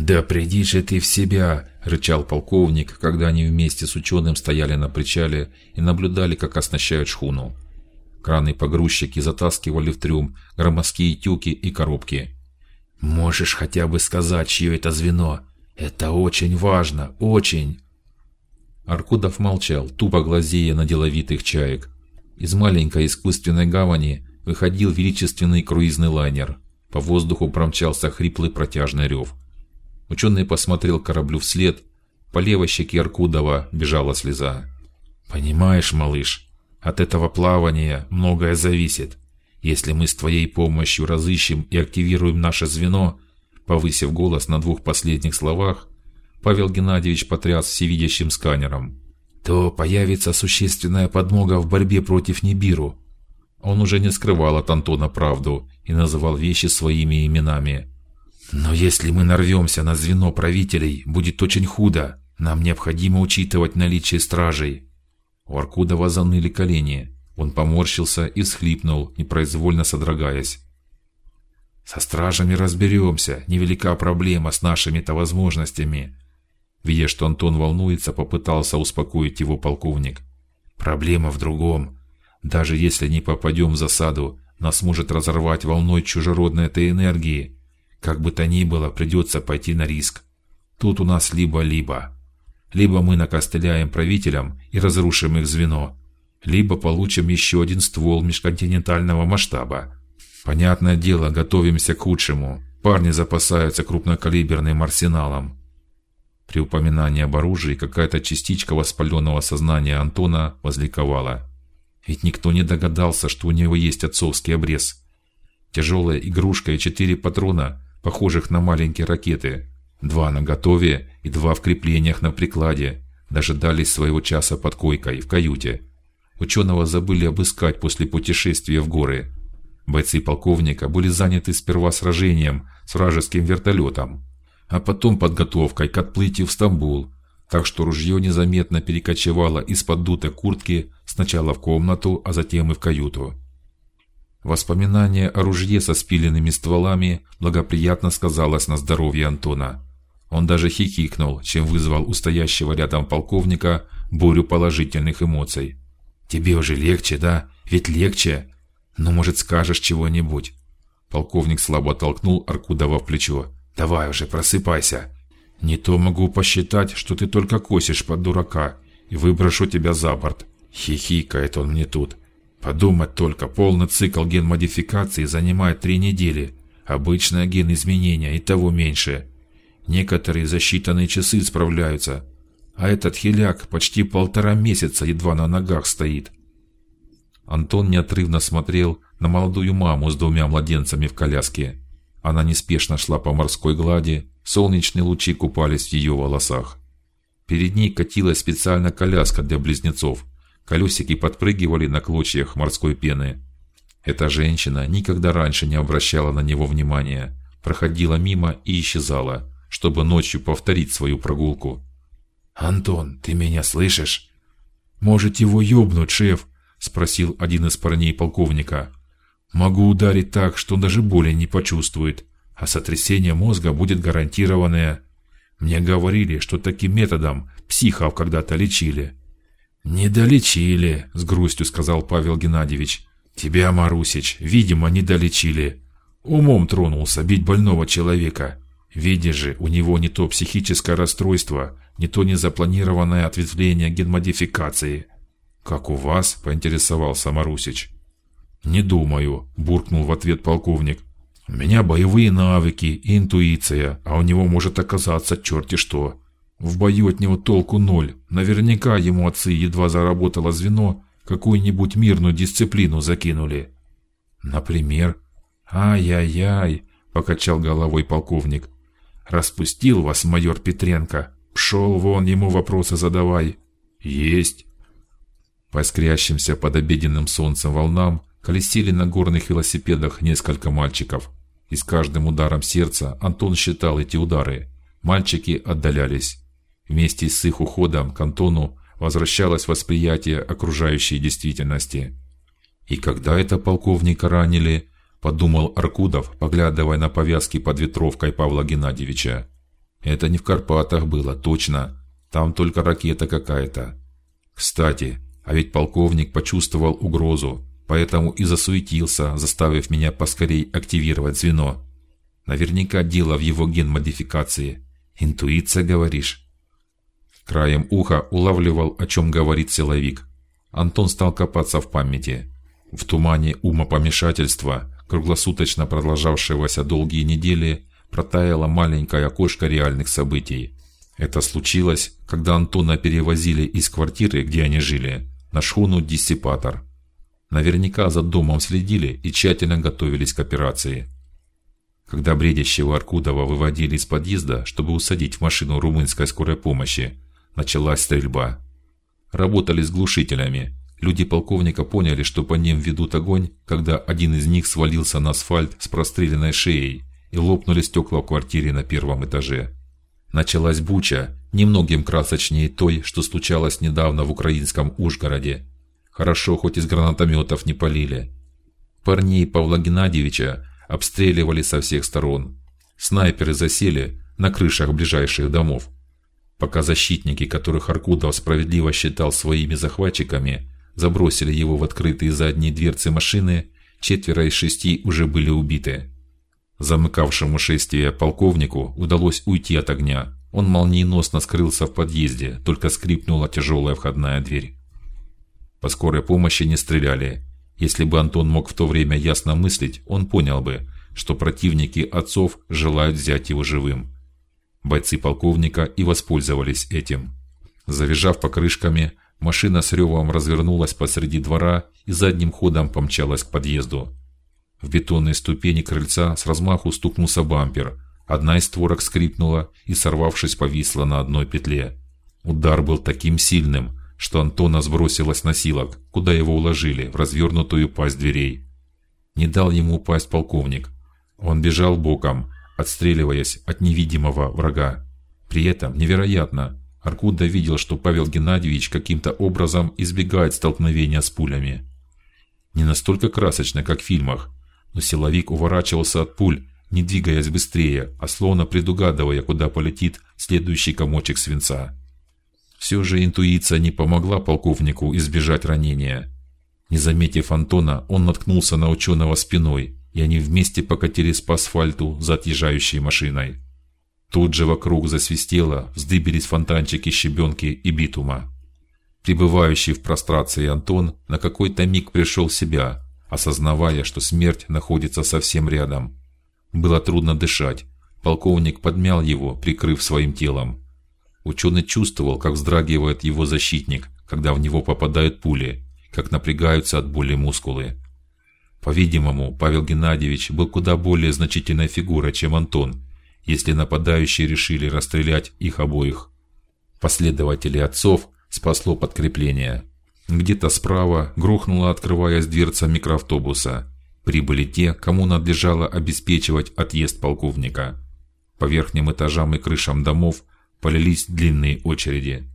Да приди же ты в себя, рычал полковник, когда они вместе с ученым стояли на причале и наблюдали, как оснащают шхуну. Краны погрузчики затаскивали в трюм громоздкие тюки и коробки. Можешь хотя бы сказать, чье это звено? Это очень важно, очень. Аркудов молчал, тупо глазея на деловитых чаек. Из маленькой искусственной гавани выходил величественный круизный лайнер. По воздуху промчался хриплый протяжный рев. Ученый посмотрел кораблю вслед. По левой щеке Аркудова бежала слеза. Понимаешь, малыш, от этого плавания многое зависит. Если мы с твоей помощью разыщем и активируем наше звено, повысив голос на двух последних словах, Павел Геннадьевич потряс всевидящим сканером, то появится существенная подмога в борьбе против Нибиру. Он уже не скрывал от Антона правду и называл вещи своими именами. Но если мы нарвемся на звено правителей, будет очень худо. Нам необходимо учитывать наличие стражей. У Аркудова заныли колени. Он поморщился и всхлипнул, непроизвольно содрогаясь. Со стражами разберемся, невелика проблема с нашими-то возможностями. Видя, что Антон волнуется, попытался успокоить его полковник. Проблема в другом. Даже если не попадем в засаду, нас может разорвать волной чужеродной этой энергии. Как бы то ни было, придется пойти на риск. Тут у нас либо-либо. Либо мы накостыляем правителям и разрушим их звено, либо получим еще один ствол межконтинентального масштаба. Понятное дело, готовимся к худшему. Парни запасаются крупнокалиберным арсеналом. При упоминании об оружии какая-то частичка воспаленного сознания Антона возликовала. Ведь никто не догадался, что у него есть отцовский обрез. Тяжелая игрушка и четыре патрона, похожих на маленькие ракеты, Два на готове и два в креплениях на прикладе дожидались своего часа под койкой в каюте. Ученого забыли обыскать после путешествия в горы. Бойцы полковника были заняты сперва сражением с вражеским вертолетом, а потом подготовкой к отплытию в Стамбул, так что ружье незаметно перекочевало из-под дутой куртки сначала в комнату, а затем и в каюту. Воспоминание о ружье со спиленными стволами благоприятно сказалось на здоровье Антона. Он даже хихикнул, чем вызвал у стоящего рядом полковника бурю положительных эмоций. Тебе уже легче, да? Ведь легче. Ну, может, скажешь чего-нибудь? Полковник слабо толкнул Аркудова в плечо. Давай уже, просыпайся. Не то могу посчитать, что ты только косишь под дурака и выброшу тебя за борт. Хихикает он мне тут. Подумать только, полный цикл ген-модификации занимает три недели. Обычное ген изменения и того меньше. Некоторые за считанные часы справляются, а этот хиляк почти полтора месяца едва на ногах стоит. Антон неотрывно смотрел на молодую маму с двумя младенцами в коляске. Она неспешно шла по морской глади, солнечные лучи купались в ее волосах. Перед ней катилась специальная коляска для близнецов. Колесики подпрыгивали на клочьях морской пены. Эта женщина никогда раньше не обращала на него внимания, проходила мимо и исчезала чтобы ночью повторить свою прогулку. Антон, ты меня слышишь? Может его ёбнуть, шеф? спросил один из парней полковника. Могу ударить так, что даже боли не почувствует, а сотрясение мозга будет гарантированное. Мне говорили, что таким методом психов когда-то лечили. Не долечили, с грустью сказал Павел Геннадьевич. Тебя, Марусич, видимо, не долечили. Умом тронулся бить больного человека. Видишь же, у него не то психическое расстройство, не то незапланированное ответвление генмодификации. Как у вас? поинтересовался Марусич. Не думаю, буркнул в ответ полковник. У меня боевые навыки интуиция, а у него может оказаться черти что. В бою от него толку ноль. Наверняка ему отцы едва заработало звено, какую-нибудь мирную дисциплину закинули. Например, ай-яй-яй, покачал головой полковник. Распустил вас майор Петренко. Пшел вон ему вопросы задавай. Есть. По искрящимся под обеденным солнцем волнам колесили на горных велосипедах несколько мальчиков. И с каждым ударом сердца Антон считал эти удары. Мальчики отдалялись. Вместе с их уходом к Антону возвращалось восприятие окружающей действительности. И когда это полковника ранили, подумал Аркудов, поглядывая на повязки под ветровкой Павла Геннадьевича. Это не в Карпатах было, точно. Там только ракета какая-то. Кстати, а ведь полковник почувствовал угрозу, поэтому и засуетился, заставив меня поскорей активировать звено. Наверняка дело в его ген-модификации. Интуиция, говоришь? Краем уха улавливал, о чем говорит силовик. Антон стал копаться в памяти. В тумане умопомешательства, круглосуточно продолжавшегося долгие недели, протаяло маленькое окошко реальных событий. Это случилось, когда Антона перевозили из квартиры, где они жили, на шхуну диссипатор. Наверняка за домом следили и тщательно готовились к операции. Когда бредящего Аркудова выводили из подъезда, чтобы усадить в машину румынской скорой помощи, началась стрельба. Работали с глушителями. Люди полковника поняли, что по ним ведут огонь, когда один из них свалился на асфальт с простреленной шеей и лопнули стекла в квартире на первом этаже. Началась буча, немногим красочнее той, что случалось недавно в украинском Ужгороде. Хорошо, хоть из гранатометов не полили. Парней Павла Геннадьевича обстреливали со всех сторон. Снайперы засели на крышах ближайших домов. Пока защитники, которых Аркудов справедливо считал своими захватчиками, забросили его в открытые задние дверцы машины, четверо из шести уже были убиты. Замыкавшему шествие полковнику удалось уйти от огня. Он молниеносно скрылся в подъезде, только скрипнула тяжелая входная дверь. По скорой помощи не стреляли. Если бы Антон мог в то время ясно мыслить, он понял бы, что противники отцов желают взять его живым. Бойцы полковника и воспользовались этим. Завизжав покрышками, машина с ревом развернулась посреди двора и задним ходом помчалась к подъезду. В бетонные ступени крыльца с размаху стукнулся бампер. Одна из створок скрипнула и, сорвавшись, повисла на одной петле. Удар был таким сильным, что Антона сбросило с носилок, куда его уложили в развернутую пасть дверей. Не дал ему упасть полковник. Он бежал боком, отстреливаясь от невидимого врага. При этом невероятно, Аркуда видел, что Павел Геннадьевич каким-то образом избегает столкновения с пулями. Не настолько красочно, как в фильмах, но силовик уворачивался от пуль, не двигаясь быстрее, а словно предугадывая, куда полетит следующий комочек свинца. Все же интуиция не помогла полковнику избежать ранения. Не заметив Антона, он наткнулся на ученого спиной и они вместе покатились по асфальту за отъезжающей машиной. Тут же вокруг засвистело, вздыбились фонтанчики щебенки и битума. Пребывающий в прострации Антон на какой-то миг пришел в себя, осознавая, что смерть находится совсем рядом. Было трудно дышать. Полковник подмял его, прикрыв своим телом. Ученый чувствовал, как вздрагивает его защитник, когда в него попадают пули, как напрягаются от боли мускулы. По-видимому, Павел Геннадьевич был куда более значительной фигурой, чем Антон, если нападающие решили расстрелять их обоих. Последователей отцов спасло подкрепление. Где-то справа грохнула, открываясь дверца микроавтобуса. Прибыли те, кому надлежало обеспечивать отъезд полковника. По верхним этажам и крышам домов полились длинные очереди.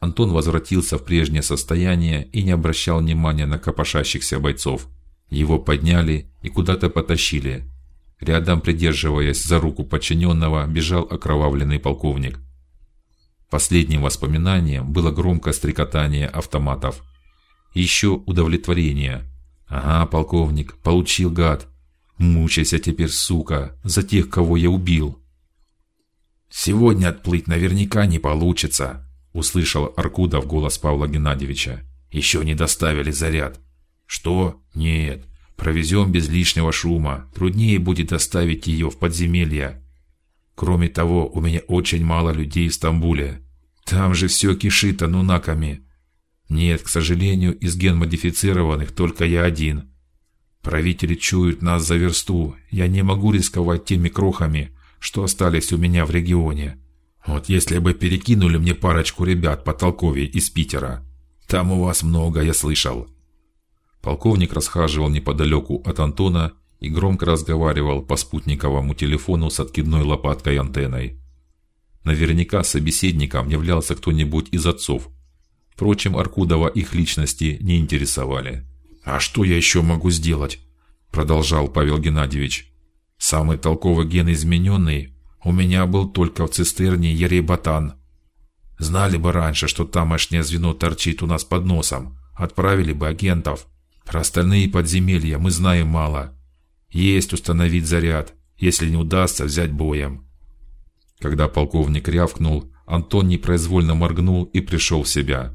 Антон возвратился в прежнее состояние и не обращал внимания на копошащихся бойцов. Его подняли и куда-то потащили. Рядом, придерживаясь за руку подчиненного, бежал окровавленный полковник. Последним воспоминанием было громкое стрекотание автоматов. Еще удовлетворение. Ага, полковник, получил гад. Мучайся теперь, сука, за тех, кого я убил. Сегодня отплыть наверняка не получится, услышал Аркудов голос Павла Геннадьевича. Еще не доставили заряд. Что? Нет. Провезем без лишнего шума. Труднее будет доставить ее в подземелье. Кроме того, у меня очень мало людей в Стамбуле. Там же все кишит анунаками. Нет, к сожалению, из генмодифицированных только я один. Правители чуют нас за версту. Я не могу рисковать теми крохами, что остались у меня в регионе. Вот если бы перекинули мне парочку ребят по толковей из Питера. Там у вас много, я слышал. Полковник расхаживал неподалеку от Антона и громко разговаривал по спутниковому телефону с откидной лопаткой антенной. Наверняка собеседником являлся кто-нибудь из отцов. Впрочем, Аркудова их личности не интересовали. А что я еще могу сделать? продолжал Павел Геннадьевич. Самый толковый ген измененный У меня был только в цистерне Еребатан. Знали бы раньше, что тамошнее звено торчит у нас под носом, отправили бы агентов. Про остальные подземелья мы знаем мало. Есть установить заряд, если не удастся взять боем. Когда полковник рявкнул, Антон непроизвольно моргнул и пришел в себя.